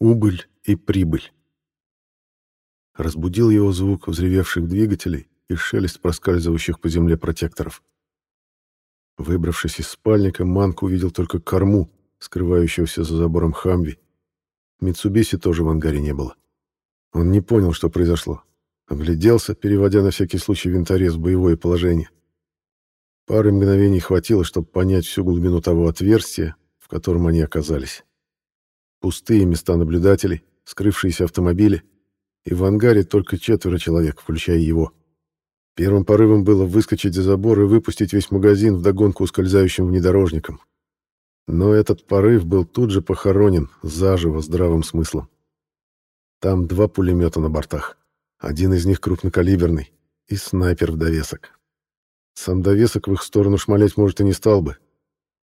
Убыль и прибыль. Разбудил его звук взревевших двигателей и шелест проскальзывающих по земле протекторов. Выбравшись из спальника, Манк увидел только корму, скрывающегося за забором Хамви. Митсубиси тоже в ангаре не было. Он не понял, что произошло. Огляделся, переводя на всякий случай винторез в боевое положение. Пары мгновений хватило, чтобы понять всю глубину того отверстия, в котором они оказались. Пустые места наблюдателей, скрывшиеся автомобили, и в ангаре только четверо человек, включая его. Первым порывом было выскочить за забор и выпустить весь магазин в догонку ускользающим внедорожникам. Но этот порыв был тут же похоронен заживо здравым смыслом. Там два пулемета на бортах. Один из них крупнокалиберный и снайпер в довесок. Сам довесок в их сторону шмалять, может, и не стал бы.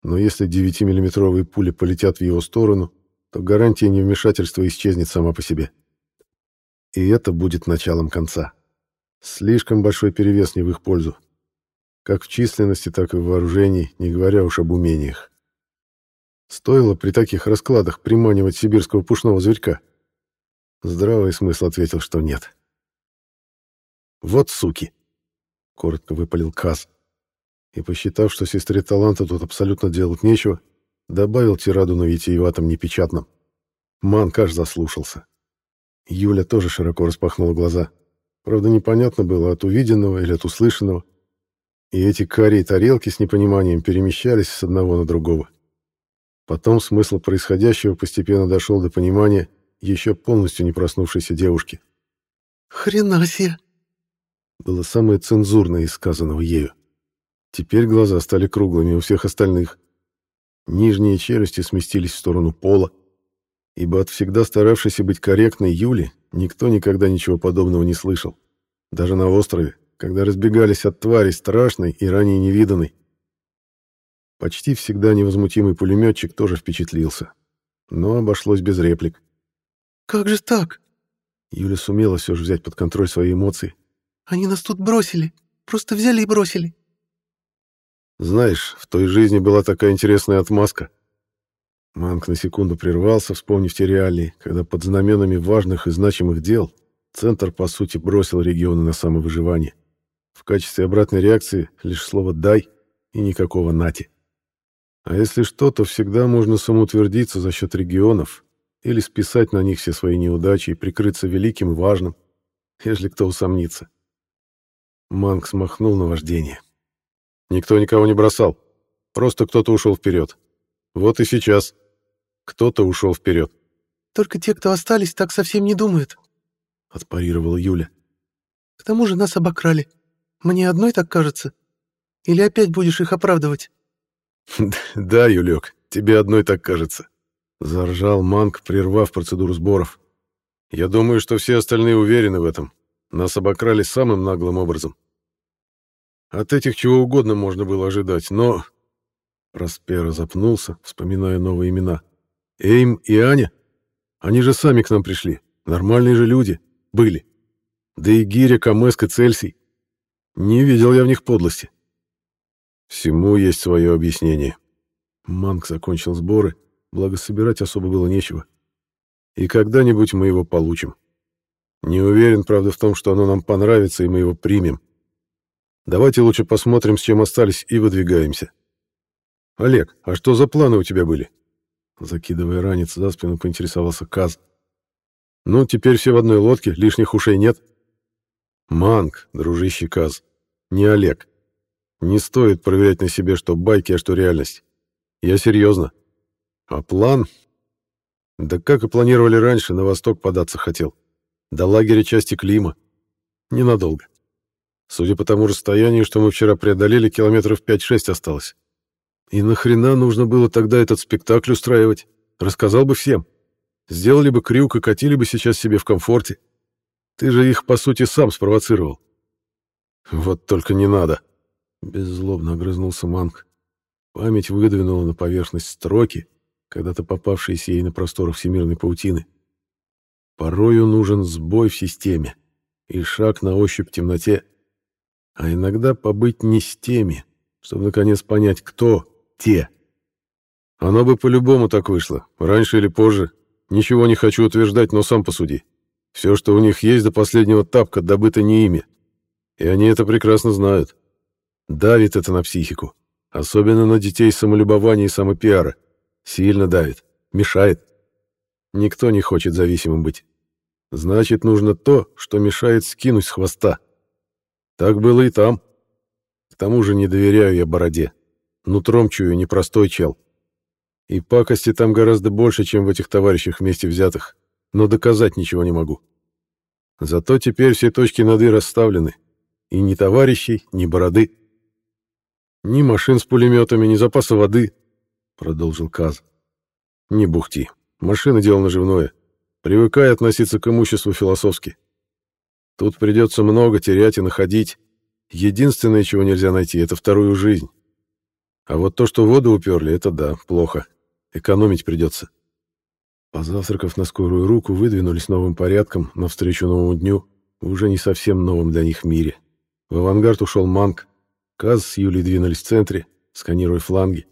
Но если 9-миллиметровые пули полетят в его сторону, то гарантия невмешательства исчезнет сама по себе. И это будет началом конца. Слишком большой перевес не в их пользу. Как в численности, так и в вооружении, не говоря уж об умениях. Стоило при таких раскладах приманивать сибирского пушного зверька? Здравый смысл ответил, что нет. «Вот суки!» — коротко выпалил Каз. И, посчитав, что сестре таланта тут абсолютно делать нечего, Добавил тираду на витиеватом непечатном. Манк аж заслушался. Юля тоже широко распахнула глаза. Правда, непонятно было, от увиденного или от услышанного. И эти карие тарелки с непониманием перемещались с одного на другого. Потом смысл происходящего постепенно дошел до понимания еще полностью не проснувшейся девушки. «Хрена себе!» Было самое цензурное из сказанного ею. Теперь глаза стали круглыми у всех остальных. Нижние челюсти сместились в сторону пола, ибо от всегда старавшейся быть корректной Юли никто никогда ничего подобного не слышал. Даже на острове, когда разбегались от твари страшной и ранее невиданной. Почти всегда невозмутимый пулеметчик тоже впечатлился, но обошлось без реплик. «Как же так?» Юля сумела все же взять под контроль свои эмоции. «Они нас тут бросили, просто взяли и бросили. Знаешь, в той жизни была такая интересная отмазка. Манк на секунду прервался, вспомнив те реалии, когда под знаменами важных и значимых дел Центр, по сути, бросил регионы на самовыживание. В качестве обратной реакции лишь слово «дай» и никакого «нати». А если что, то всегда можно самоутвердиться за счет регионов или списать на них все свои неудачи и прикрыться великим и важным, если кто усомнится. Манк смахнул на вождение. Никто никого не бросал. Просто кто-то ушел вперед. Вот и сейчас. Кто-то ушел вперед. «Только те, кто остались, так совсем не думают», — отпарировала Юля. «К тому же нас обокрали. Мне одной так кажется. Или опять будешь их оправдывать?» «Да, Юлек, тебе одной так кажется», — заржал Манк, прервав процедуру сборов. «Я думаю, что все остальные уверены в этом. Нас обокрали самым наглым образом. От этих чего угодно можно было ожидать, но... Проспера запнулся, вспоминая новые имена. Эйм и Аня? Они же сами к нам пришли. Нормальные же люди. Были. Да и Гиря, Камеск и Цельсий. Не видел я в них подлости. Всему есть свое объяснение. Манк закончил сборы, благо собирать особо было нечего. И когда-нибудь мы его получим. Не уверен, правда, в том, что оно нам понравится, и мы его примем. Давайте лучше посмотрим, с чем остались, и выдвигаемся. Олег, а что за планы у тебя были? Закидывая ранец за спину, поинтересовался Каз. Ну, теперь все в одной лодке, лишних ушей нет. Манг, дружище Каз, не Олег. Не стоит проверять на себе, что байки, а что реальность. Я серьезно. А план? Да как и планировали раньше, на восток податься хотел. До лагеря части Клима. Ненадолго. Судя по тому расстоянию, что мы вчера преодолели, километров 5-6 осталось. И нахрена нужно было тогда этот спектакль устраивать? Рассказал бы всем. Сделали бы крюк и катили бы сейчас себе в комфорте. Ты же их, по сути, сам спровоцировал. Вот только не надо. Беззлобно огрызнулся Манг. Память выдвинула на поверхность строки, когда-то попавшиеся ей на просторах всемирной паутины. Порою нужен сбой в системе и шаг на ощупь в темноте, а иногда побыть не с теми, чтобы наконец понять, кто те. Оно бы по-любому так вышло, раньше или позже. Ничего не хочу утверждать, но сам посуди. Все, что у них есть до последнего тапка, добыто не ими. И они это прекрасно знают. Давит это на психику. Особенно на детей самолюбования и самопиара. Сильно давит. Мешает. Никто не хочет зависимым быть. Значит, нужно то, что мешает скинуть с хвоста. Так было и там. К тому же не доверяю я бороде. Нутром чую непростой чел. И пакости там гораздо больше, чем в этих товарищах вместе взятых. Но доказать ничего не могу. Зато теперь все точки над «и» расставлены. И ни товарищей, ни бороды. Ни машин с пулеметами, ни запаса воды, — продолжил Каз. Не бухти. Машина — дело наживное. Привыкай относиться к имуществу философски. Тут придется много терять и находить. Единственное, чего нельзя найти, — это вторую жизнь. А вот то, что воду уперли, это да, плохо. Экономить придется. Позавтракав на скорую руку, выдвинулись новым порядком навстречу новому дню, уже не совсем новом для них мире. В авангард ушел Манк. Каз с Юлей двинулись в центре, сканируя фланги.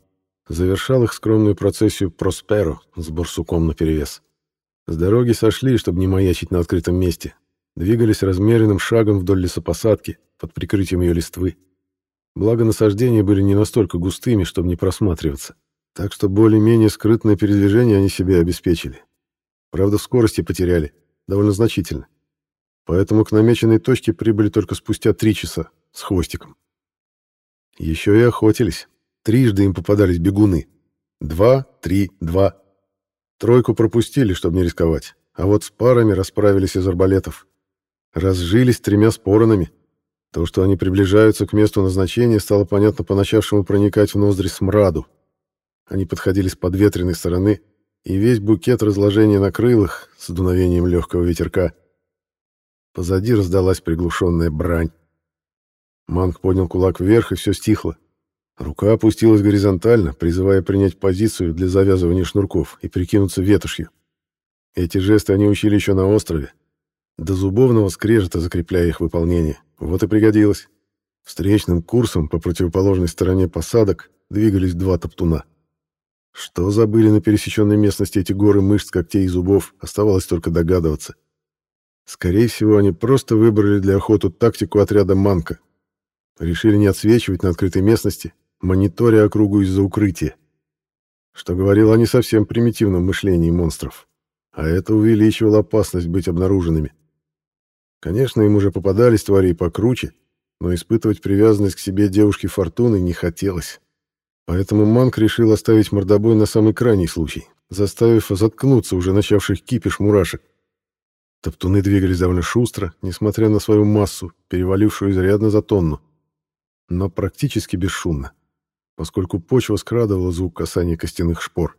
Завершал их скромную процессию Просперо с барсуком наперевес. С дороги сошли, чтобы не маячить на открытом месте. Двигались размеренным шагом вдоль лесопосадки, под прикрытием ее листвы. Благо насаждения были не настолько густыми, чтобы не просматриваться. Так что более-менее скрытное передвижение они себе обеспечили. Правда, скорости потеряли, довольно значительно. Поэтому к намеченной точке прибыли только спустя три часа с хвостиком. Еще и охотились. Трижды им попадались бегуны. Два, три, два. Тройку пропустили, чтобы не рисковать. А вот с парами расправились из арбалетов. Разжились тремя споронами. То, что они приближаются к месту назначения, стало понятно по начавшему проникать в ноздри смраду. Они подходили с подветренной стороны, и весь букет разложения на крылах с дуновением легкого ветерка. Позади раздалась приглушенная брань. Манг поднял кулак вверх, и все стихло. Рука опустилась горизонтально, призывая принять позицию для завязывания шнурков и прикинуться ветошью. Эти жесты они учили еще на острове. До зубовного скрежета закрепляя их выполнение. Вот и пригодилось. Встречным курсом по противоположной стороне посадок двигались два топтуна. Что забыли на пересеченной местности эти горы мышц, когтей и зубов, оставалось только догадываться. Скорее всего, они просто выбрали для охоты тактику отряда «Манка». Решили не отсвечивать на открытой местности, мониторя округу из-за укрытия. Что говорило о не совсем примитивном мышлении монстров. А это увеличивало опасность быть обнаруженными. Конечно, им уже попадались твари покруче, но испытывать привязанность к себе девушки Фортуны не хотелось. Поэтому Манк решил оставить мордобой на самый крайний случай, заставив заткнуться уже начавших кипиш мурашек. Топтуны двигались довольно шустро, несмотря на свою массу, перевалившую изрядно за тонну. Но практически бесшумно, поскольку почва скрадывала звук касания костяных шпор.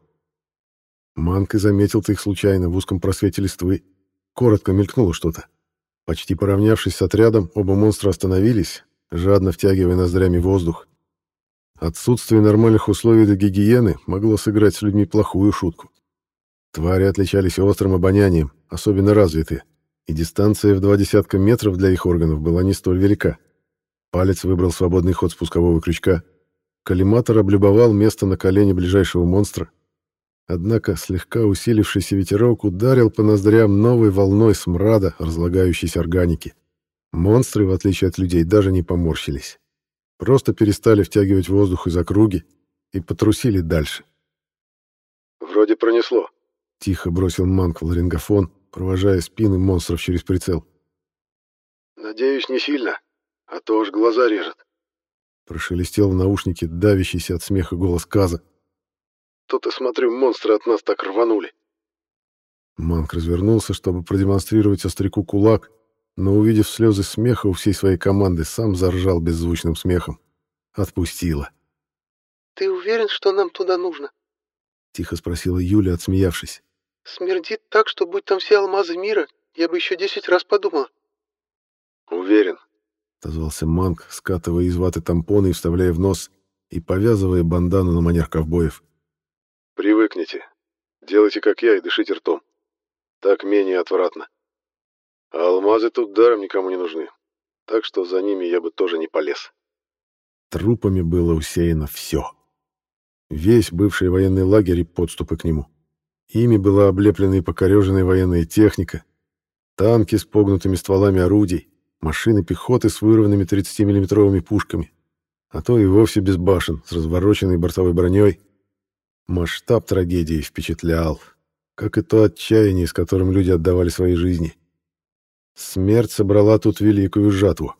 Манк и заметил-то их случайно в узком просвете листвы. Коротко мелькнуло что-то. Почти поравнявшись с отрядом, оба монстра остановились, жадно втягивая ноздрями воздух, Отсутствие нормальных условий для гигиены могло сыграть с людьми плохую шутку. Твари отличались острым обонянием, особенно развитые, и дистанция в два десятка метров для их органов была не столь велика. Палец выбрал свободный ход спускового крючка. Коллиматор облюбовал место на колене ближайшего монстра. Однако слегка усилившийся ветерок ударил по ноздрям новой волной смрада разлагающейся органики. Монстры, в отличие от людей, даже не поморщились. Просто перестали втягивать воздух из округи и потрусили дальше. «Вроде пронесло», — тихо бросил Манк в ларингофон, провожая спины монстров через прицел. «Надеюсь, не сильно, а то уж глаза режет». Прошелестел в наушнике давящийся от смеха голос Каза. «Тут, и смотрю, монстры от нас так рванули». Манк развернулся, чтобы продемонстрировать остряку кулак, но, увидев слезы смеха у всей своей команды, сам заржал беззвучным смехом. Отпустила. «Ты уверен, что нам туда нужно?» — тихо спросила Юля, отсмеявшись. «Смердит так, что будь там все алмазы мира, я бы еще десять раз подумала». «Уверен», — отозвался Манк, скатывая из ваты тампоны и вставляя в нос, и повязывая бандану на манер ковбоев. «Привыкните. Делайте, как я, и дышите ртом. Так менее отвратно». А алмазы тут даром никому не нужны. Так что за ними я бы тоже не полез. Трупами было усеяно все. Весь бывший военный лагерь и подступы к нему. Ими была облеплена и покореженная военная техника, танки с погнутыми стволами орудий, машины пехоты с вырванными 30-миллиметровыми пушками, а то и вовсе без башен, с развороченной бортовой броней. Масштаб трагедии впечатлял, как и то отчаяние, с которым люди отдавали свои жизни. Смерть собрала тут великую жатву.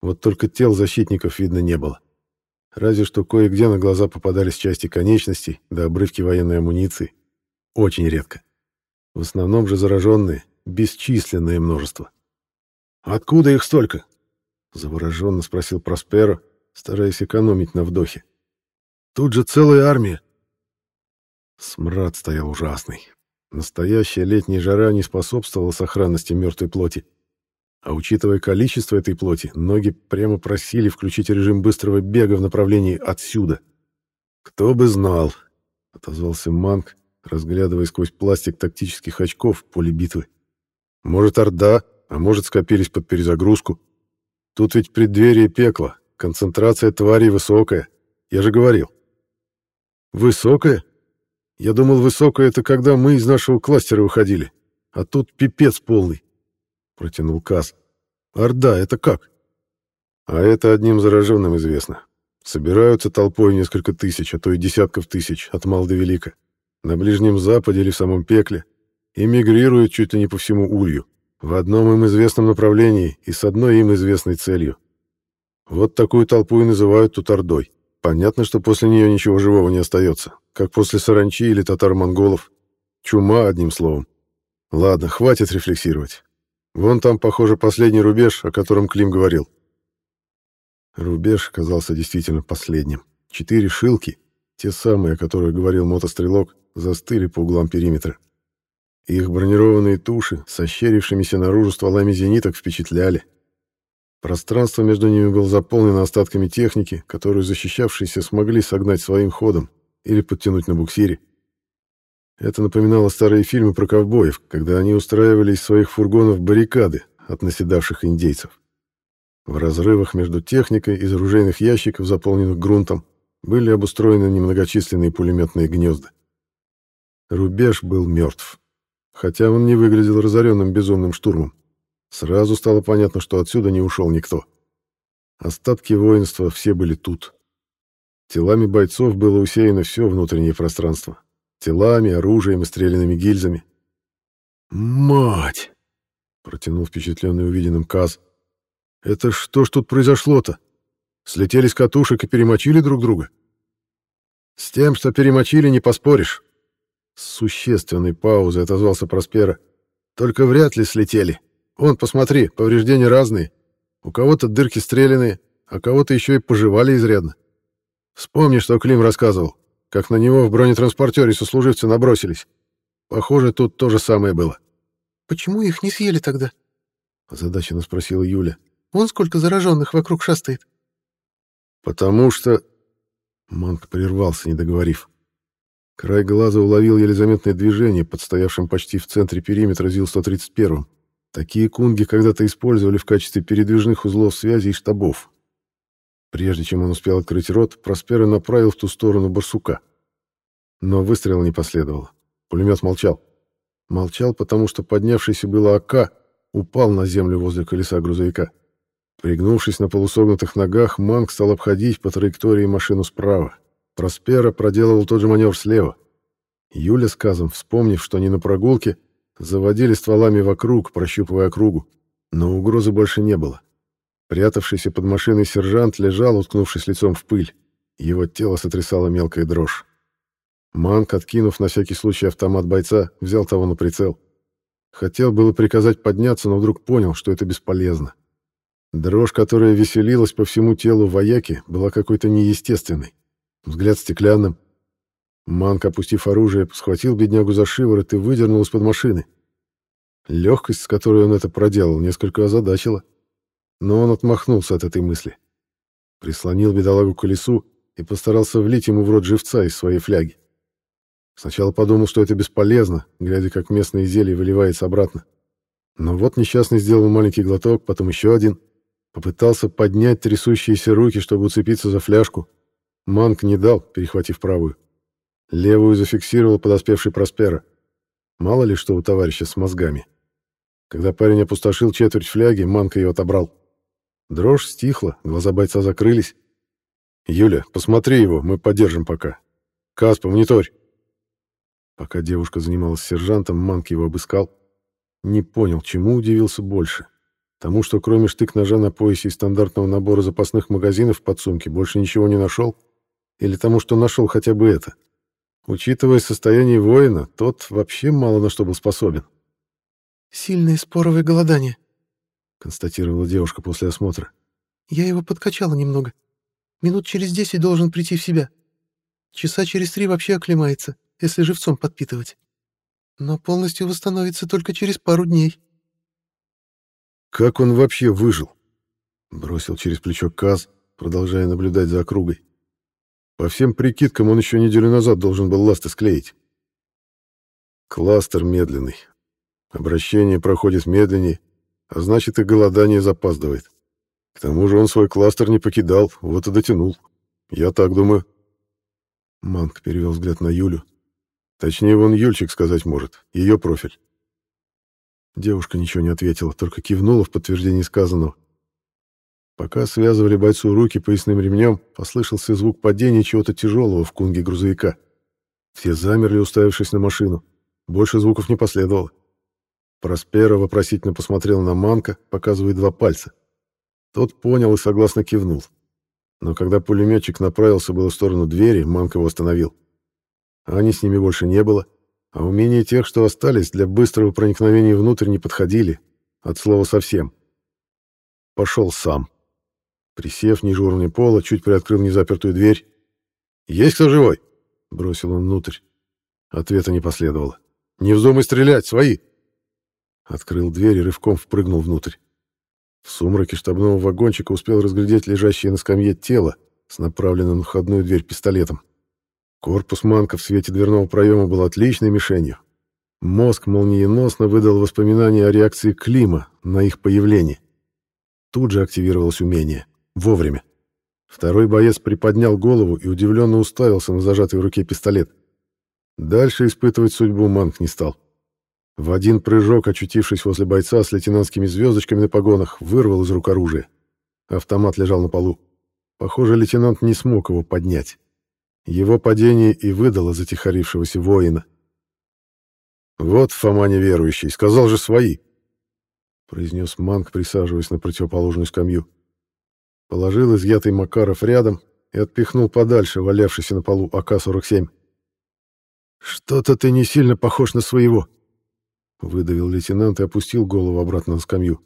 Вот только тел защитников видно не было. Разве что кое-где на глаза попадались части конечностей да обрывки военной амуниции. Очень редко. В основном же зараженные, бесчисленное множество. «Откуда их столько?» — завороженно спросил Просперо, стараясь экономить на вдохе. «Тут же целая армия!» Смрад стоял ужасный. Настоящая летняя жара не способствовала сохранности мертвой плоти. А учитывая количество этой плоти, ноги прямо просили включить режим быстрого бега в направлении отсюда. «Кто бы знал», — отозвался Манк, разглядывая сквозь пластик тактических очков поле битвы. «Может, Орда, а может, скопились под перезагрузку. Тут ведь преддверие пекла, концентрация тварей высокая. Я же говорил». «Высокая?» Я думал, высокое — это когда мы из нашего кластера выходили. А тут пипец полный. Протянул Каз. Орда, это как? А это одним зараженным известно. Собираются толпой несколько тысяч, а то и десятков тысяч, от мал до велика. На Ближнем Западе или в самом пекле. И мигрируют чуть ли не по всему улью. В одном им известном направлении и с одной им известной целью. Вот такую толпу и называют тут Ордой. Понятно, что после нее ничего живого не остается, как после саранчи или татар-монголов. Чума, одним словом. Ладно, хватит рефлексировать. Вон там, похоже, последний рубеж, о котором Клим говорил. Рубеж оказался действительно последним. Четыре шилки, те самые, о которых говорил мотострелок, застыли по углам периметра. Их бронированные туши с ощерившимися наружу стволами зениток впечатляли. Пространство между ними было заполнено остатками техники, которую защищавшиеся смогли согнать своим ходом или подтянуть на буксире. Это напоминало старые фильмы про ковбоев, когда они устраивали из своих фургонов баррикады от наседавших индейцев. В разрывах между техникой из оружейных ящиков, заполненных грунтом, были обустроены немногочисленные пулеметные гнезда. Рубеж был мертв, хотя он не выглядел разоренным безумным штурмом. Сразу стало понятно, что отсюда не ушел никто. Остатки воинства все были тут. Телами бойцов было усеяно все внутреннее пространство. Телами, оружием и стрелянными гильзами. «Мать!» — протянул впечатленный увиденным Каз. «Это что ж тут произошло-то? Слетели с катушек и перемочили друг друга?» «С тем, что перемочили, не поспоришь». С существенной паузой отозвался Проспера. «Только вряд ли слетели. Вон, посмотри, повреждения разные. У кого-то дырки стреляные, а кого-то еще и пожевали изрядно. Вспомни, что Клим рассказывал, как на него в бронетранспортере сослуживцы набросились. Похоже, тут то же самое было. «Почему их не съели тогда?» — озадаченно спросила Юля. «Вон сколько зараженных вокруг шастает». «Потому что...» Манк прервался, не договорив. Край глаза уловил еле заметное движение под стоявшим почти в центре периметра ЗИЛ-131. Такие кунги когда-то использовали в качестве передвижных узлов связи и штабов. Прежде чем он успел открыть рот, Проспера направил в ту сторону барсука. Но выстрела не последовало. Пулемет молчал. Молчал, потому что поднявшийся было АК упал на землю возле колеса грузовика. Пригнувшись на полусогнутых ногах, Манг стал обходить по траектории машину справа. Проспера проделывал тот же маневр слева. Юля с Казом, вспомнив, что они на прогулке, Заводили стволами вокруг, прощупывая округу, но угрозы больше не было. Прятавшийся под машиной сержант лежал, уткнувшись лицом в пыль. Его тело сотрясало мелкая дрожь. Манк, откинув на всякий случай автомат бойца, взял того на прицел. Хотел было приказать подняться, но вдруг понял, что это бесполезно. Дрожь, которая веселилась по всему телу вояки, была какой-то неестественной. Взгляд стеклянным, Манк, опустив оружие, схватил беднягу за шиворот и выдернул из-под машины. Легкость, с которой он это проделал, несколько озадачила. Но он отмахнулся от этой мысли. Прислонил бедолагу к колесу и постарался влить ему в рот живца из своей фляги. Сначала подумал, что это бесполезно, глядя, как местное зелье выливается обратно. Но вот несчастный сделал маленький глоток, потом еще один. Попытался поднять трясущиеся руки, чтобы уцепиться за фляжку. Манк не дал, перехватив правую. Левую зафиксировал подоспевший Проспера. Мало ли что у товарища с мозгами. Когда парень опустошил четверть фляги, Манка ее отобрал. Дрожь стихла, глаза бойца закрылись. «Юля, посмотри его, мы поддержим пока. Каспа, мониторь!» Пока девушка занималась сержантом, Манк его обыскал. Не понял, чему удивился больше. Тому, что кроме штык-ножа на поясе и стандартного набора запасных магазинов в подсумке больше ничего не нашел? Или тому, что нашел хотя бы это? Учитывая состояние воина, тот вообще мало на что был способен. «Сильное споровое голодание», — констатировала девушка после осмотра. «Я его подкачала немного. Минут через десять должен прийти в себя. Часа через три вообще оклемается, если живцом подпитывать. Но полностью восстановится только через пару дней». «Как он вообще выжил?» — бросил через плечо Каз, продолжая наблюдать за округой. По всем прикидкам, он еще неделю назад должен был ласты склеить. Кластер медленный. Обращение проходит медленнее, а значит и голодание запаздывает. К тому же он свой кластер не покидал, вот и дотянул. Я так думаю. Манк перевел взгляд на Юлю. Точнее, вон Юльчик сказать может, ее профиль. Девушка ничего не ответила, только кивнула в подтверждение сказанного. Пока связывали бойцу руки поясным ремнем, послышался звук падения чего-то тяжелого в кунге грузовика. Все замерли, уставившись на машину. Больше звуков не последовало. Проспера вопросительно посмотрел на Манка, показывая два пальца. Тот понял и согласно кивнул. Но когда пулеметчик направился было в сторону двери, Манк его остановил. Ани с ними больше не было, а умения тех, что остались, для быстрого проникновения внутрь не подходили. От слова совсем. Пошел сам. Присев ниже уровня пола, чуть приоткрыл незапертую дверь. «Есть кто живой?» — бросил он внутрь. Ответа не последовало. «Не вздумай стрелять, свои!» Открыл дверь и рывком впрыгнул внутрь. В сумраке штабного вагончика успел разглядеть лежащее на скамье тело с направленным на входную дверь пистолетом. Корпус Манка в свете дверного проема был отличной мишенью. Мозг молниеносно выдал воспоминания о реакции Клима на их появление. Тут же активировалось умение — Вовремя. Второй боец приподнял голову и удивленно уставился на зажатый в руке пистолет. Дальше испытывать судьбу Манк не стал. В один прыжок, очутившись возле бойца с лейтенантскими звездочками на погонах, вырвал из рук оружие. Автомат лежал на полу. Похоже, лейтенант не смог его поднять. Его падение и выдало затихарившегося воина. «Вот Фома неверующий, сказал же свои!» произнес Манк, присаживаясь на противоположную скамью. Положил изъятый Макаров рядом и отпихнул подальше валявшийся на полу АК-47. «Что-то ты не сильно похож на своего», — выдавил лейтенант и опустил голову обратно на скамью.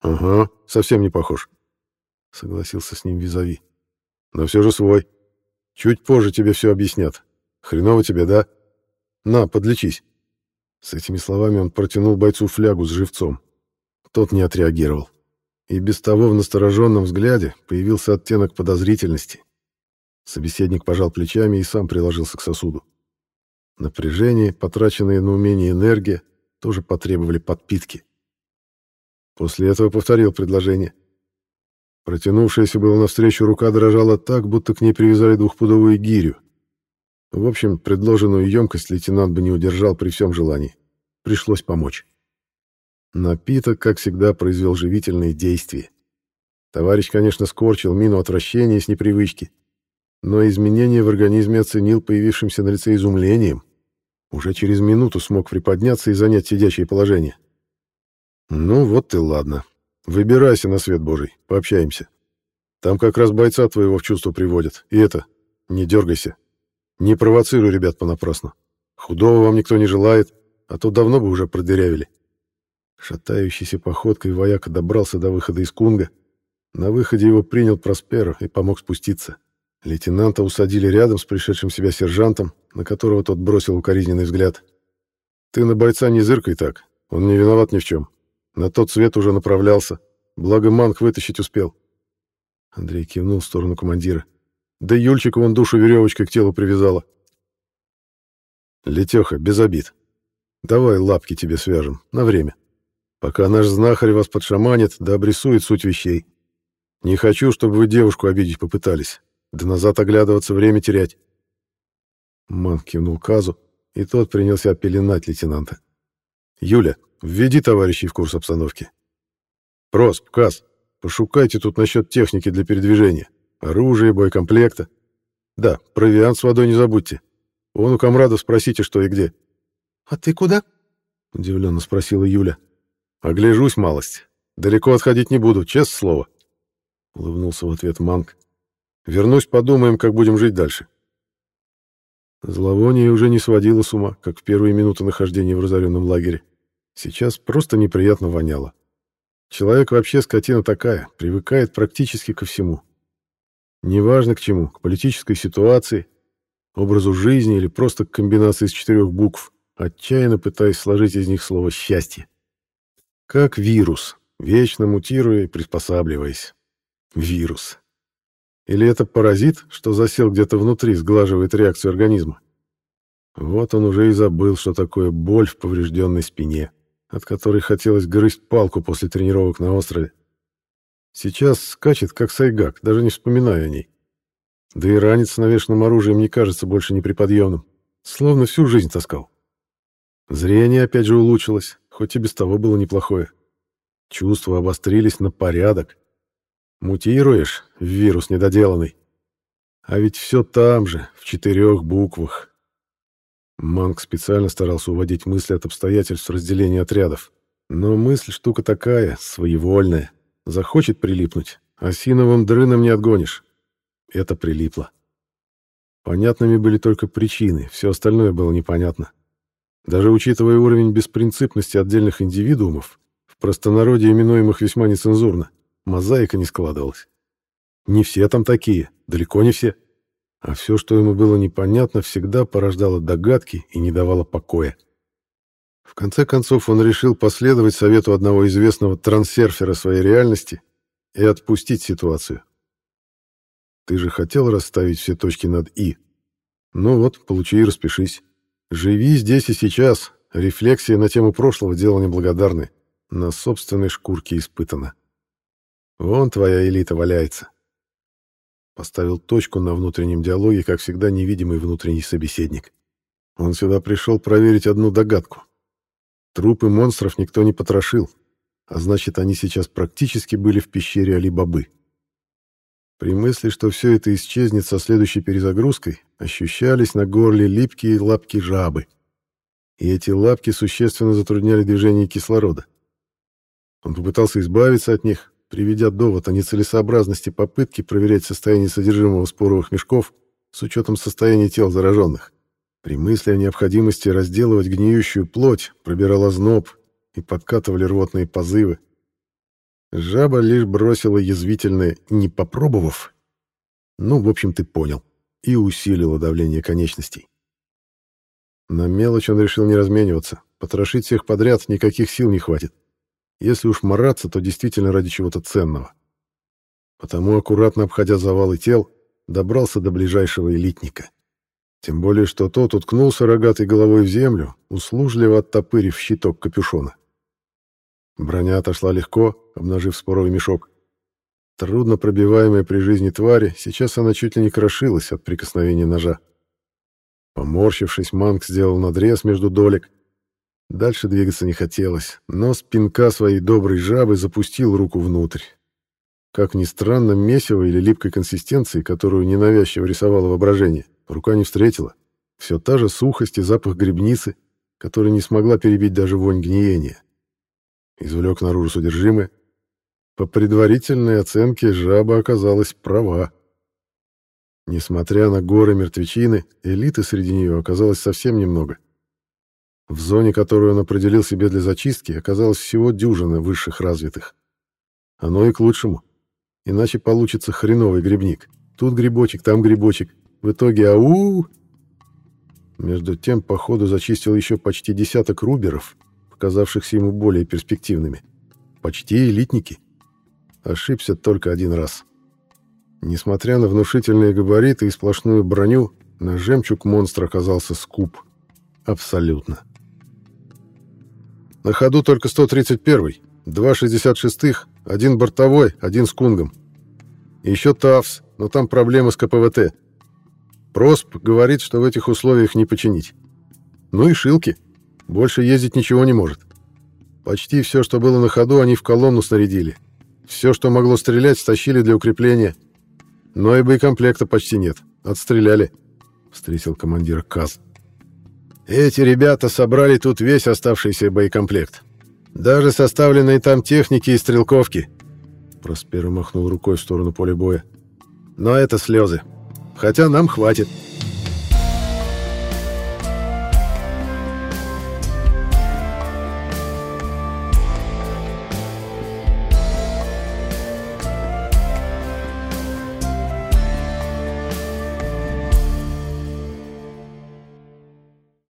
«Ага, совсем не похож», — согласился с ним Визави. «Но все же свой. Чуть позже тебе все объяснят. Хреново тебе, да? На, подлечись». С этими словами он протянул бойцу флягу с живцом. Тот не отреагировал. И без того в настороженном взгляде появился оттенок подозрительности. Собеседник пожал плечами и сам приложился к сосуду. Напряжение, потраченное на умение энергия, тоже потребовали подпитки. После этого повторил предложение. Протянувшаяся было навстречу рука дрожала так, будто к ней привязали двухпудовую гирю. В общем, предложенную емкость лейтенант бы не удержал при всем желании. Пришлось помочь. Напиток, как всегда, произвел живительные действия. Товарищ, конечно, скорчил мину отвращения с непривычки, но изменения в организме оценил появившимся на лице изумлением. Уже через минуту смог приподняться и занять сидячее положение. «Ну вот и ладно. Выбирайся на свет Божий, пообщаемся. Там как раз бойца твоего в чувство приводят. И это, не дергайся. Не провоцируй ребят понапрасну. Худого вам никто не желает, а то давно бы уже продырявили». Шатающейся походкой вояка добрался до выхода из Кунга. На выходе его принял Просперо и помог спуститься. Лейтенанта усадили рядом с пришедшим себя сержантом, на которого тот бросил укоризненный взгляд. «Ты на бойца не зыркай так, он не виноват ни в чем. На тот свет уже направлялся, благо Манг вытащить успел». Андрей кивнул в сторону командира. «Да Юльчика вон душу веревочкой к телу привязала». «Летеха, без обид. Давай лапки тебе свяжем, на время» пока наш знахарь вас подшаманит да обрисует суть вещей. Не хочу, чтобы вы девушку обидеть попытались, да назад оглядываться, время терять. Ман кивнул Казу, и тот принялся пеленать лейтенанта. «Юля, введи товарищей в курс обстановки. Просп, Каз, пошукайте тут насчет техники для передвижения, оружия, боекомплекта. Да, провиант с водой не забудьте. Вон у комрадов спросите, что и где». «А ты куда?» — удивленно спросила Юля. «Огляжусь малость. Далеко отходить не буду, честное слово», — улыбнулся в ответ Манг. «Вернусь, подумаем, как будем жить дальше». Зловоние уже не сводило с ума, как в первые минуты нахождения в разоренном лагере. Сейчас просто неприятно воняло. Человек вообще скотина такая, привыкает практически ко всему. Неважно к чему, к политической ситуации, образу жизни или просто к комбинации из четырех букв, отчаянно пытаясь сложить из них слово «счастье». Как вирус, вечно мутируя и приспосабливаясь. Вирус. Или это паразит, что засел где-то внутри, сглаживает реакцию организма? Вот он уже и забыл, что такое боль в поврежденной спине, от которой хотелось грызть палку после тренировок на острове. Сейчас скачет, как сайгак, даже не вспоминая о ней. Да и ранец с навешенным оружием не кажется больше неприподъемным. Словно всю жизнь таскал. Зрение опять же улучшилось, хоть и без того было неплохое. Чувства обострились на порядок. Мутируешь, вирус недоделанный. А ведь все там же, в четырех буквах. Манг специально старался уводить мысли от обстоятельств разделения отрядов. Но мысль штука такая, своевольная. Захочет прилипнуть, осиновым дрыном не отгонишь. Это прилипло. Понятными были только причины, все остальное было непонятно. Даже учитывая уровень беспринципности отдельных индивидуумов, в простонародье именуемых весьма нецензурно, мозаика не складывалась. Не все там такие, далеко не все. А все, что ему было непонятно, всегда порождало догадки и не давало покоя. В конце концов он решил последовать совету одного известного трансерфера своей реальности и отпустить ситуацию. Ты же хотел расставить все точки над «и». Ну вот, получи и распишись. Живи здесь и сейчас. Рефлексия на тему прошлого — дело неблагодарное. На собственной шкурке испытано. Вон твоя элита валяется. Поставил точку на внутреннем диалоге, как всегда, невидимый внутренний собеседник. Он сюда пришел проверить одну догадку. Трупы монстров никто не потрошил, а значит, они сейчас практически были в пещере Али-Бабы. При мысли, что все это исчезнет со следующей перезагрузкой, ощущались на горле липкие лапки жабы. И эти лапки существенно затрудняли движение кислорода. Он попытался избавиться от них, приведя довод о нецелесообразности попытки проверять состояние содержимого споровых мешков с учетом состояния тел зараженных. При мысли о необходимости разделывать гниющую плоть пробирал озноб и подкатывали рвотные позывы. Жаба лишь бросила язвительное «не попробовав». Ну, в общем, ты понял. И усилила давление конечностей. На мелочь он решил не размениваться. Потрошить всех подряд никаких сил не хватит. Если уж мараться, то действительно ради чего-то ценного. Потому, аккуратно обходя завалы тел, добрался до ближайшего элитника. Тем более, что тот уткнулся рогатой головой в землю, услужливо оттопырив щиток капюшона. Броня отошла легко, обнажив споровый мешок. Трудно пробиваемая при жизни твари, сейчас она чуть ли не крошилась от прикосновения ножа. Поморщившись, Манк сделал надрез между долек, Дальше двигаться не хотелось, но спинка своей доброй жабы запустил руку внутрь. Как ни странно, месиво или липкой консистенции, которую ненавязчиво рисовало воображение, рука не встретила. Все та же сухость и запах грибницы, который не смогла перебить даже вонь гниения. Извлек наружу содержимое. По предварительной оценке жаба оказалась права. Несмотря на горы мертвечины, элиты среди нее оказалось совсем немного. В зоне, которую он определил себе для зачистки, оказалось всего дюжина высших развитых. Оно и к лучшему. Иначе получится хреновый грибник. Тут грибочек, там грибочек. В итоге ау! Между тем, по ходу зачистил еще почти десяток руберов, показавшихся ему более перспективными. Почти элитники. Ошибся только один раз. Несмотря на внушительные габариты и сплошную броню, на жемчуг монстр оказался скуп. Абсолютно. На ходу только 131-й, два 66-х, один бортовой, один с кунгом. Еще ТАВС, но там проблемы с КПВТ. Просп говорит, что в этих условиях не починить. Ну и шилки. Больше ездить ничего не может. Почти все, что было на ходу, они в колонну снарядили. Все, что могло стрелять, стащили для укрепления. Но и боекомплекта почти нет. Отстреляли, — встретил командир КАЗ. Эти ребята собрали тут весь оставшийся боекомплект. Даже составленные там техники и стрелковки. Проспера махнул рукой в сторону поля боя. Но это слезы. Хотя нам хватит. —